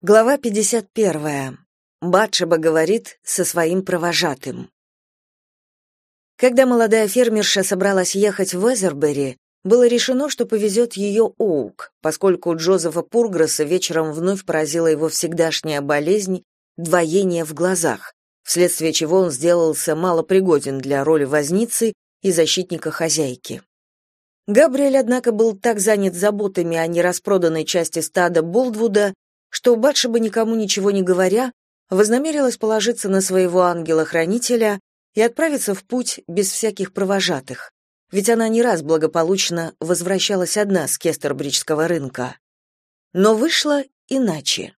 Глава 51. Батшеба говорит со своим провожатым. Когда молодая фермерша собралась ехать в Эзербери, было решено, что повезет ее Оук, поскольку Джозефа Пургроса вечером вновь поразила его всегдашняя болезнь двоение в глазах, вследствие чего он сделался малопригоден для роли возницы и защитника хозяйки. Габриэль, однако, был так занят заботами о нераспроданной части стада Болдвуда, что Батшеба, никому ничего не говоря, вознамерилась положиться на своего ангела-хранителя и отправиться в путь без всяких провожатых, ведь она не раз благополучно возвращалась одна с Кестербриджского рынка. Но вышло иначе.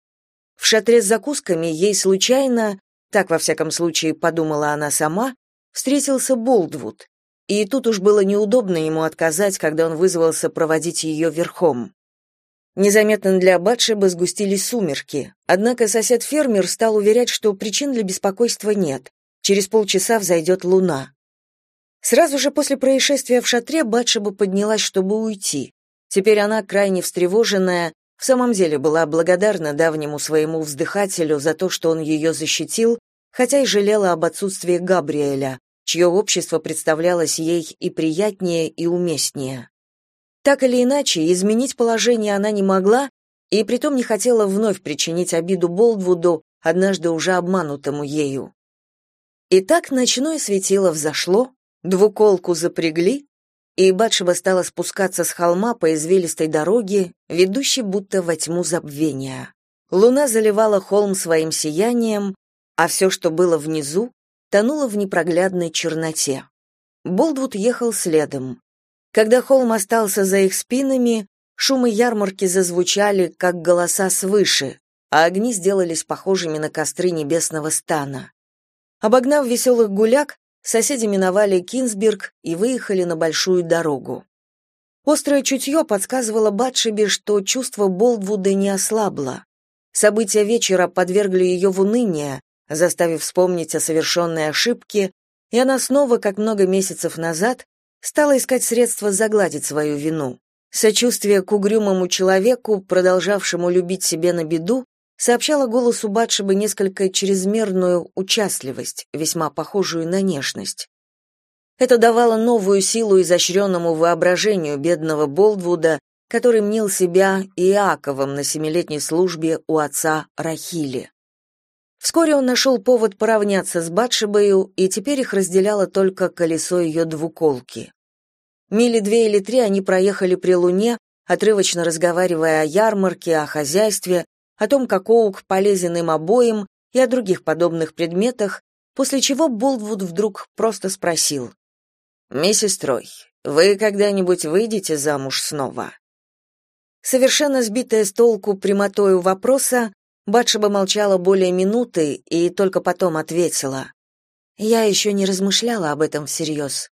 В шатре с закусками ей случайно, так во всяком случае подумала она сама, встретился Болдвуд, и тут уж было неудобно ему отказать, когда он вызвался проводить ее верхом. Незаметно для Батшеба сгустились сумерки, однако сосед-фермер стал уверять, что причин для беспокойства нет. Через полчаса взойдет луна. Сразу же после происшествия в шатре Батшеба поднялась, чтобы уйти. Теперь она, крайне встревоженная, в самом деле была благодарна давнему своему вздыхателю за то, что он ее защитил, хотя и жалела об отсутствии Габриэля, чье общество представлялось ей и приятнее, и уместнее. Так или иначе, изменить положение она не могла, и притом не хотела вновь причинить обиду Болдвуду, однажды уже обманутому ею. Итак, ночное светило взошло, двуколку запрягли, и Батшева стала спускаться с холма по извилистой дороге, ведущей будто во тьму забвения. Луна заливала холм своим сиянием, а все, что было внизу, тонуло в непроглядной черноте. Болдвуд ехал следом. Когда холм остался за их спинами, шумы ярмарки зазвучали, как голоса свыше, а огни сделались похожими на костры небесного стана. Обогнав веселых гуляк, соседи миновали Кинсберг и выехали на большую дорогу. Острое чутье подсказывало Батшебе, что чувство Болдвуда не ослабло. События вечера подвергли ее в уныние, заставив вспомнить о совершенной ошибке, и она снова, как много месяцев назад, стала искать средства загладить свою вину. Сочувствие к угрюмому человеку, продолжавшему любить себе на беду, сообщало голосу Батшебы несколько чрезмерную участливость, весьма похожую на нежность. Это давало новую силу изощренному воображению бедного Болдвуда, который мнил себя Иаковом на семилетней службе у отца Рахили. Вскоре он нашел повод поравняться с Батшебою, и теперь их разделяло только колесо ее двуколки. Мили две или три они проехали при луне, отрывочно разговаривая о ярмарке, о хозяйстве, о том, как Оук полезен им обоим и о других подобных предметах, после чего Болдвуд вдруг просто спросил. «Миссис Трой, вы когда-нибудь выйдете замуж снова?» Совершенно сбитая с толку прямотою вопроса, Батшеба молчала более минуты и только потом ответила. «Я еще не размышляла об этом всерьез».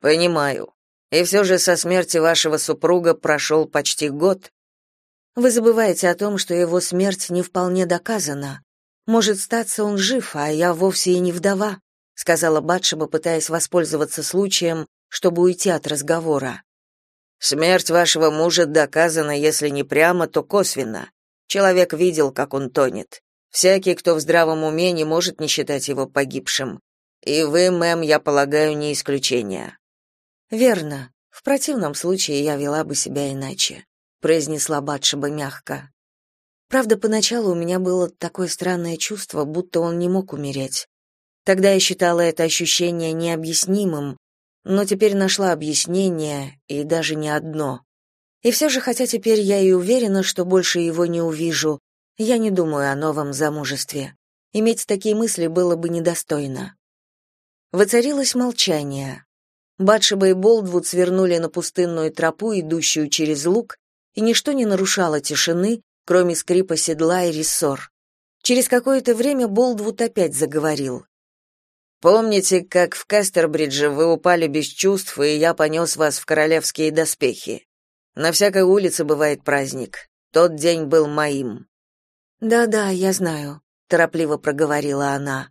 «Понимаю. И все же со смерти вашего супруга прошел почти год». «Вы забываете о том, что его смерть не вполне доказана. Может, статься он жив, а я вовсе и не вдова», сказала Батшеба, пытаясь воспользоваться случаем, чтобы уйти от разговора. «Смерть вашего мужа доказана, если не прямо, то косвенно. Человек видел, как он тонет. Всякий, кто в здравом уме, не может не считать его погибшим. И вы, мэм, я полагаю, не исключение. Верно. В противном случае я вела бы себя иначе, произнесла Батшеба мягко. Правда, поначалу у меня было такое странное чувство, будто он не мог умереть. Тогда я считала это ощущение необъяснимым, но теперь нашла объяснение, и даже не одно. И все же, хотя теперь я и уверена, что больше его не увижу, я не думаю о новом замужестве. Иметь такие мысли было бы недостойно. Воцарилось молчание. Батшеба и Болдвуд свернули на пустынную тропу, идущую через луг, и ничто не нарушало тишины, кроме скрипа седла и рессор. Через какое-то время Болдвуд опять заговорил. «Помните, как в Кастербридже вы упали без чувств, и я понес вас в королевские доспехи? На всякой улице бывает праздник. Тот день был моим. Да-да, я знаю, торопливо проговорила она.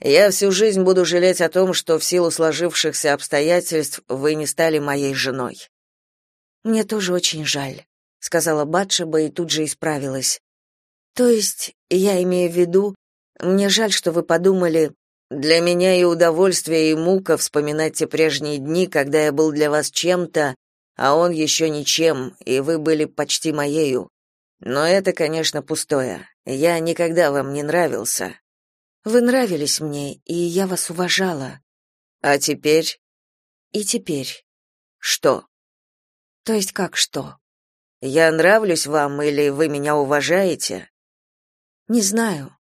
Я всю жизнь буду жалеть о том, что в силу сложившихся обстоятельств вы не стали моей женой. Мне тоже очень жаль, сказала Батшеба и тут же исправилась. То есть, я имею в виду, мне жаль, что вы подумали, для меня и удовольствие, и мука вспоминать те прежние дни, когда я был для вас чем-то, а он еще ничем, и вы были почти моею. Но это, конечно, пустое. Я никогда вам не нравился. Вы нравились мне, и я вас уважала. А теперь? И теперь. Что? То есть как что? Я нравлюсь вам или вы меня уважаете? Не знаю.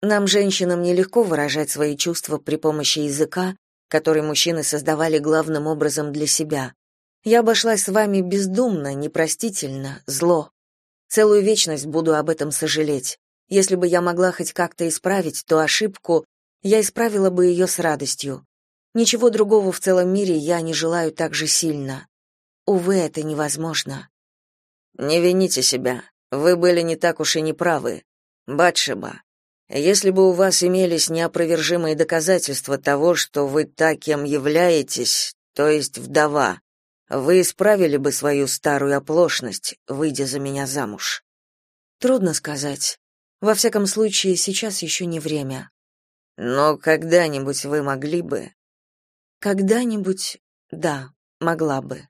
Нам, женщинам, нелегко выражать свои чувства при помощи языка, который мужчины создавали главным образом для себя. Я обошлась с вами бездумно, непростительно, зло. Целую вечность буду об этом сожалеть. Если бы я могла хоть как-то исправить ту ошибку, я исправила бы ее с радостью. Ничего другого в целом мире я не желаю так же сильно. Увы, это невозможно. Не вините себя. Вы были не так уж и неправы. Батшеба, если бы у вас имелись неопровержимые доказательства того, что вы так, кем являетесь, то есть вдова, вы исправили бы свою старую оплошность, выйдя за меня замуж. Трудно сказать. Во всяком случае, сейчас еще не время. Но когда-нибудь вы могли бы. Когда-нибудь, да, могла бы.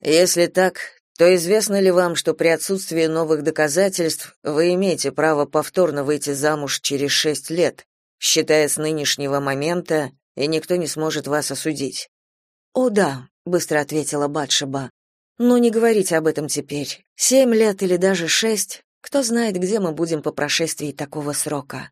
Если так, то известно ли вам, что при отсутствии новых доказательств вы имеете право повторно выйти замуж через шесть лет, считая с нынешнего момента, и никто не сможет вас осудить? О да, быстро ответила Батшеба. Но не говорите об этом теперь. Семь лет или даже шесть, кто знает, где мы будем по прошествии такого срока.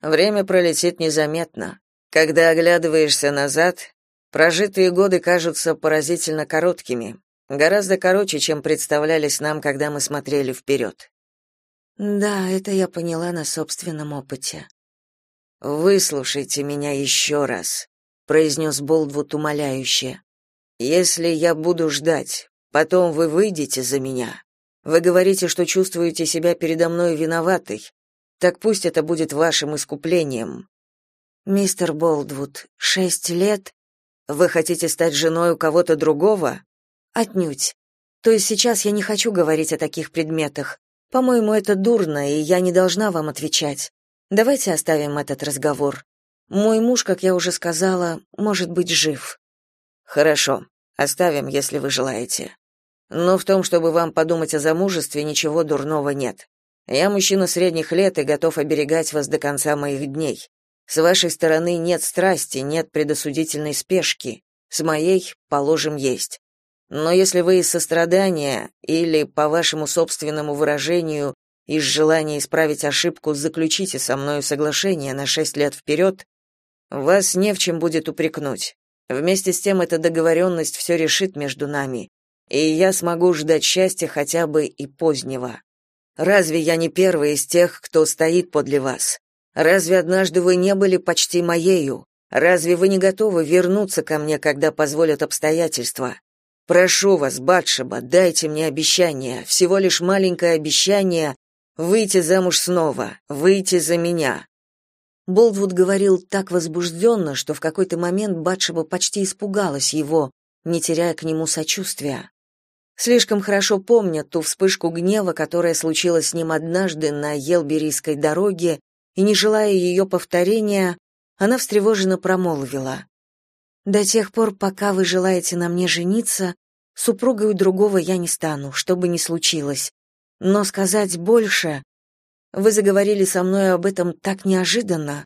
Время пролетит незаметно. Когда оглядываешься назад, прожитые годы кажутся поразительно короткими, Гораздо короче, чем представлялись нам, когда мы смотрели вперед. Да, это я поняла на собственном опыте. Выслушайте меня еще раз, произнес Болдвуд умоляюще. Если я буду ждать, потом вы выйдете за меня. Вы говорите, что чувствуете себя передо мной виноватой. Так пусть это будет вашим искуплением. Мистер Болдвуд, шесть лет? Вы хотите стать женой у кого-то другого? Отнюдь. То есть сейчас я не хочу говорить о таких предметах. По-моему, это дурно, и я не должна вам отвечать. Давайте оставим этот разговор. Мой муж, как я уже сказала, может быть жив. Хорошо. Оставим, если вы желаете. Но в том, чтобы вам подумать о замужестве, ничего дурного нет. Я мужчина средних лет и готов оберегать вас до конца моих дней. С вашей стороны нет страсти, нет предосудительной спешки. С моей, положим, есть. Но если вы из сострадания или, по вашему собственному выражению, из желания исправить ошибку, заключите со мною соглашение на шесть лет вперед, вас не в чем будет упрекнуть. Вместе с тем эта договоренность все решит между нами, и я смогу ждать счастья хотя бы и позднего. Разве я не первый из тех, кто стоит подле вас? Разве однажды вы не были почти моею? Разве вы не готовы вернуться ко мне, когда позволят обстоятельства? Прошу вас, Батшеба, дайте мне обещание, всего лишь маленькое обещание выйти замуж снова, выйти за меня. Болдвуд говорил так возбужденно, что в какой-то момент Батшеба почти испугалась его, не теряя к нему сочувствия. Слишком хорошо помня ту вспышку гнева, которая случилась с ним однажды на Елберийской дороге, и не желая ее повторения, она встревоженно промолвила: до тех пор, пока вы желаете на мне жениться, супругой у другого я не стану, что бы ни случилось. Но сказать больше... Вы заговорили со мной об этом так неожиданно.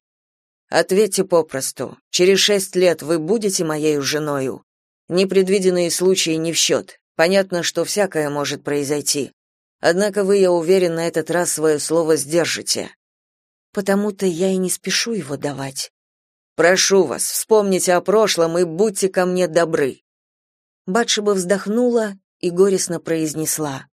Ответьте попросту. Через шесть лет вы будете моей женою? Непредвиденные случаи не в счет. Понятно, что всякое может произойти. Однако вы, я уверен, на этот раз свое слово сдержите. Потому-то я и не спешу его давать. Прошу вас, вспомните о прошлом и будьте ко мне добры. Батшеба вздохнула и горестно произнесла: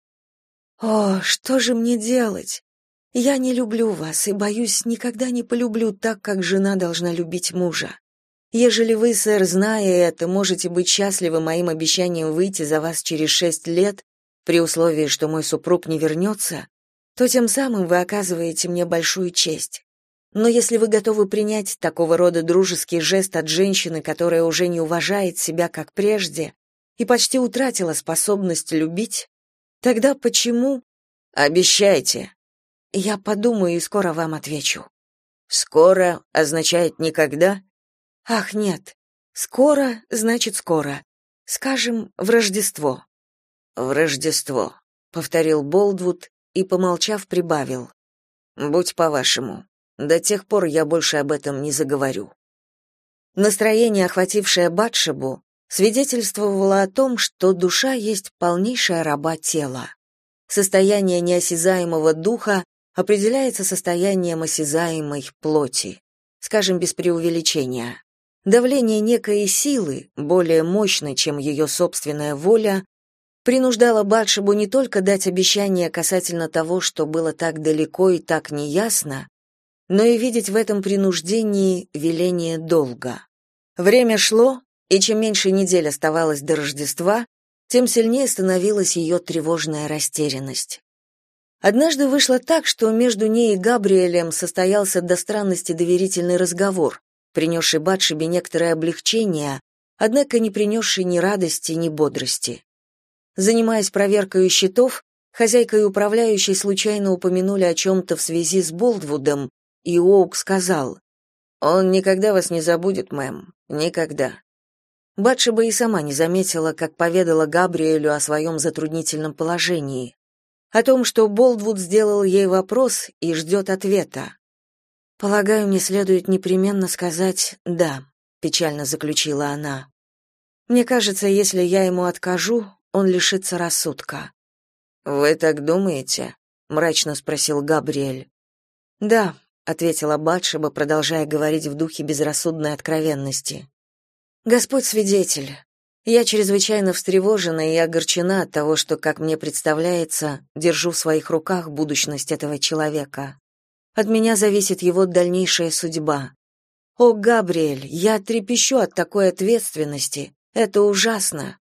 "О, что же мне делать? Я не люблю вас и боюсь, никогда не полюблю так, как жена должна любить мужа. Ежели вы, сэр, зная это, можете быть счастливы моим обещанием выйти за вас через шесть лет, при условии, что мой супруг не вернется, то тем самым вы оказываете мне большую честь. Но если вы готовы принять такого рода дружеский жест от женщины, которая уже не уважает себя как прежде и почти утратила способность любить, тогда почему? Обещайте. Я подумаю и скоро вам отвечу. Скоро означает никогда? Ах, нет. Скоро значит скоро. Скажем, в Рождество. В Рождество, повторил Болдвуд и помолчав прибавил: Будь по-вашему. До тех пор я больше об этом не заговорю. Настроение, охватившее Батшебу, свидетельствовало о том, что душа есть полнейшая раба тела. Состояние неосязаемого духа определяется состоянием осязаемой плоти, скажем без преувеличения. Давление некой силы, более мощной, чем ее собственная воля, принуждало Батшебу не только дать обещание касательно того, что было так далеко и так неясно, но и видеть в этом принуждении веление долга. Время шло, и чем меньше недель оставалось до Рождества, тем сильнее становилась ее тревожная растерянность. Однажды вышло так, что между ней и Габриэлем состоялся до странности доверительный разговор, принесший Батшебе некоторое облегчение, однако не принесший ни радости, ни бодрости. Занимаясь проверкой счетов, хозяйка и управляющий случайно упомянули о чем-то в связи с Болдвудом, и Оук сказал, «Он никогда вас не забудет, мэм, никогда. Батшеба и сама не заметила, как поведала Габриэлю о своем затруднительном положении, о том, что Болдвуд сделал ей вопрос и ждет ответа. «Полагаю, мне следует непременно сказать «да», — печально заключила она. «Мне кажется, если я ему откажу, он лишится рассудка». «Вы так думаете?» — мрачно спросил Габриэль. «Да», — ответила Батшеба, продолжая говорить в духе безрассудной откровенности. Господь свидетель, я чрезвычайно встревожена и огорчена от того, что, как мне представляется, держу в своих руках будущность этого человека. От меня зависит его дальнейшая судьба. О, Габриэль, я трепещу от такой ответственности. Это ужасно.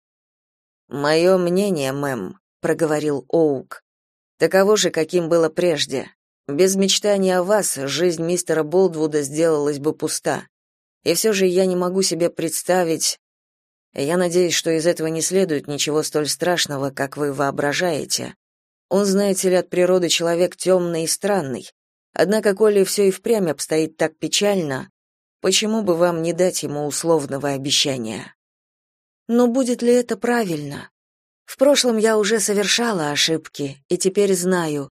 «Мое мнение, мэм, проговорил Оук. Таково же, каким было прежде. Без мечтания о вас жизнь мистера Болдвуда сделалась бы пуста. И все же я не могу себе представить... Я надеюсь, что из этого не следует ничего столь страшного, как вы воображаете. Он, знаете ли, от природы человек темный и странный. Однако, коли все и впрямь обстоит так печально, почему бы вам не дать ему условного обещания? Но будет ли это правильно? В прошлом я уже совершала ошибки, и теперь знаю,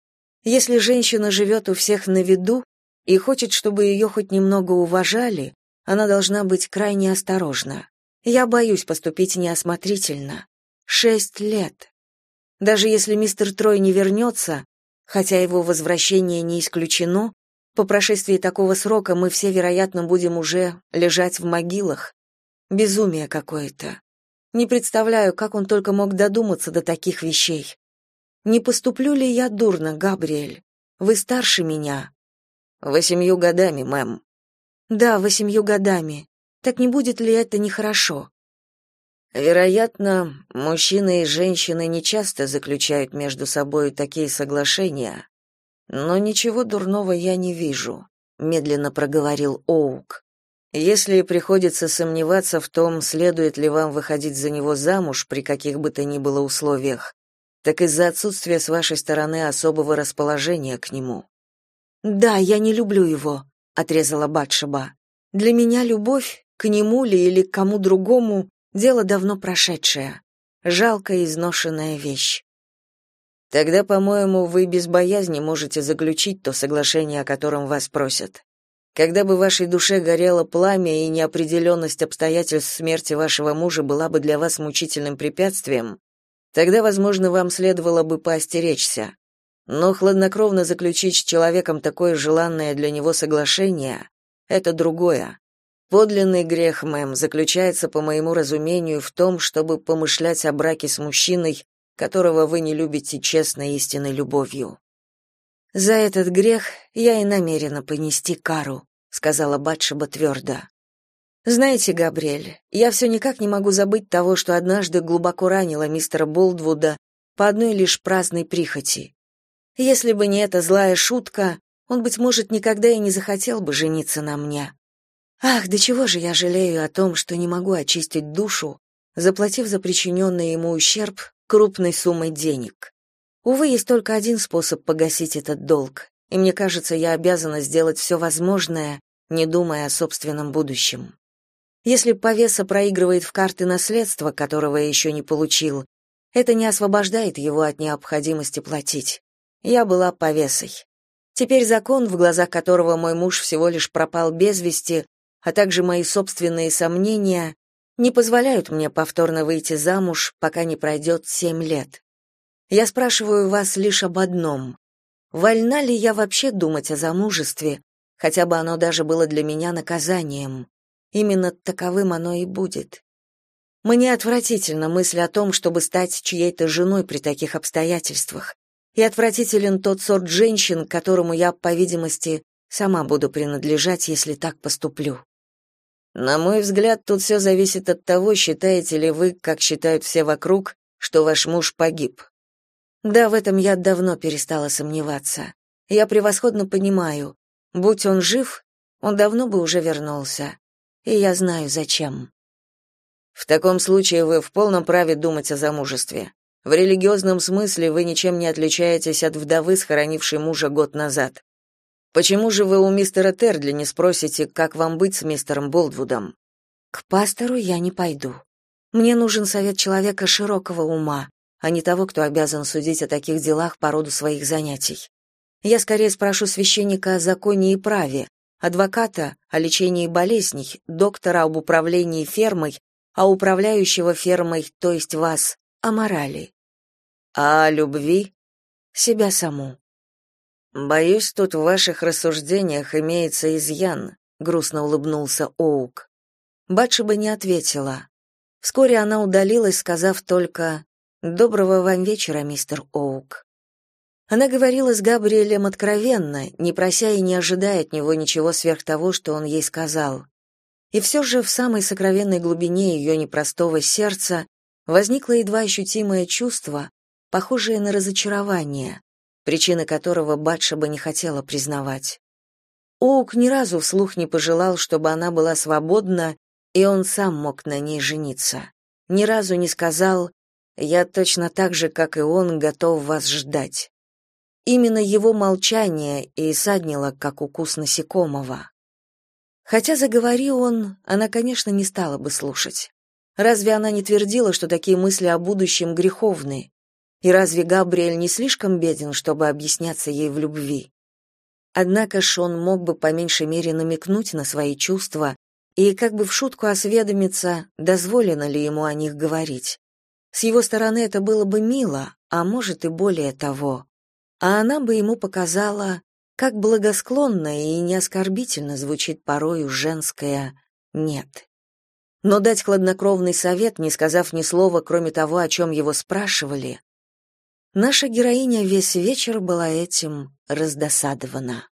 если женщина живет у всех на виду и хочет, чтобы ее хоть немного уважали, она должна быть крайне осторожна. Я боюсь поступить неосмотрительно. Шесть лет. Даже если мистер Трой не вернется, хотя его возвращение не исключено, по прошествии такого срока мы все, вероятно, будем уже лежать в могилах. Безумие какое-то. Не представляю, как он только мог додуматься до таких вещей. Не поступлю ли я дурно, Габриэль? Вы старше меня. Восемью годами, мэм. Да, восемью годами. Так не будет ли это нехорошо? Вероятно, мужчины и женщины не часто заключают между собой такие соглашения, но ничего дурного я не вижу, медленно проговорил Оук. Если приходится сомневаться в том, следует ли вам выходить за него замуж при каких бы то ни было условиях, так из-за отсутствия с вашей стороны особого расположения к нему. Да, я не люблю его, отрезала Батшеба. Для меня любовь к нему ли или к кому другому дело давно прошедшее. Жалкая изношенная вещь. Тогда, по-моему, вы без боязни можете заключить то соглашение, о котором вас просят. Когда бы в вашей душе горело пламя и неопределенность обстоятельств смерти вашего мужа была бы для вас мучительным препятствием, тогда, возможно, вам следовало бы поостеречься. Но хладнокровно заключить с человеком такое желанное для него соглашение — это другое. Подлинный грех, мэм, заключается, по моему разумению, в том, чтобы помышлять о браке с мужчиной, которого вы не любите честной истинной любовью. За этот грех я и намерена понести кару, сказала Батшеба твердо. Знаете, Габриэль, я все никак не могу забыть того, что однажды глубоко ранила мистера Болдвуда по одной лишь праздной прихоти. Если бы не эта злая шутка, он, быть может, никогда и не захотел бы жениться на мне. Ах, до чего же я жалею о том, что не могу очистить душу, заплатив за причиненный ему ущерб крупной суммой денег. Увы, есть только один способ погасить этот долг, и мне кажется, я обязана сделать все возможное, не думая о собственном будущем. Если повеса проигрывает в карты наследства, которого я еще не получил, это не освобождает его от необходимости платить. Я была повесой. Теперь закон, в глазах которого мой муж всего лишь пропал без вести, а также мои собственные сомнения, не позволяют мне повторно выйти замуж, пока не пройдет семь лет. Я спрашиваю вас лишь об одном. Вольна ли я вообще думать о замужестве, хотя бы оно даже было для меня наказанием? Именно таковым оно и будет. Мне отвратительна мысль о том, чтобы стать чьей-то женой при таких обстоятельствах. И отвратителен тот сорт женщин, которому я, по видимости, сама буду принадлежать, если так поступлю. На мой взгляд, тут все зависит от того, считаете ли вы, как считают все вокруг, что ваш муж погиб. Да, в этом я давно перестала сомневаться. Я превосходно понимаю, будь он жив, он давно бы уже вернулся. И я знаю, зачем. В таком случае вы в полном праве думать о замужестве. В религиозном смысле вы ничем не отличаетесь от вдовы, схоронившей мужа год назад. Почему же вы у мистера Тердли не спросите, как вам быть с мистером Болдвудом? К пастору я не пойду. Мне нужен совет человека широкого ума, а не того, кто обязан судить о таких делах по роду своих занятий. Я скорее спрошу священника о законе и праве, адвоката о лечении болезней, доктора об управлении фермой, а управляющего фермой, то есть вас, о морали. А о любви? Себя саму. Боюсь, тут в ваших рассуждениях имеется изъян, грустно улыбнулся Оук. Батшеба не ответила. Вскоре она удалилась, сказав только «Доброго вам вечера, мистер Оук». Она говорила с Габриэлем откровенно, не прося и не ожидая от него ничего сверх того, что он ей сказал. И все же в самой сокровенной глубине ее непростого сердца возникло едва ощутимое чувство, похожее на разочарование, причины которого Батшеба не хотела признавать. Оук ни разу вслух не пожелал, чтобы она была свободна, и он сам мог на ней жениться. Ни разу не сказал «Я точно так же, как и он, готов вас ждать». Именно его молчание и саднило, как укус насекомого. Хотя заговори он, она, конечно, не стала бы слушать. Разве она не твердила, что такие мысли о будущем греховны? И разве Габриэль не слишком беден, чтобы объясняться ей в любви? Однако Шон мог бы по меньшей мере намекнуть на свои чувства и как бы в шутку осведомиться, дозволено ли ему о них говорить. С его стороны это было бы мило, а может и более того. А она бы ему показала, как благосклонно и не оскорбительно звучит порою женское «нет». Но дать хладнокровный совет, не сказав ни слова, кроме того, о чем его спрашивали, Наша героиня весь вечер была этим раздосадована.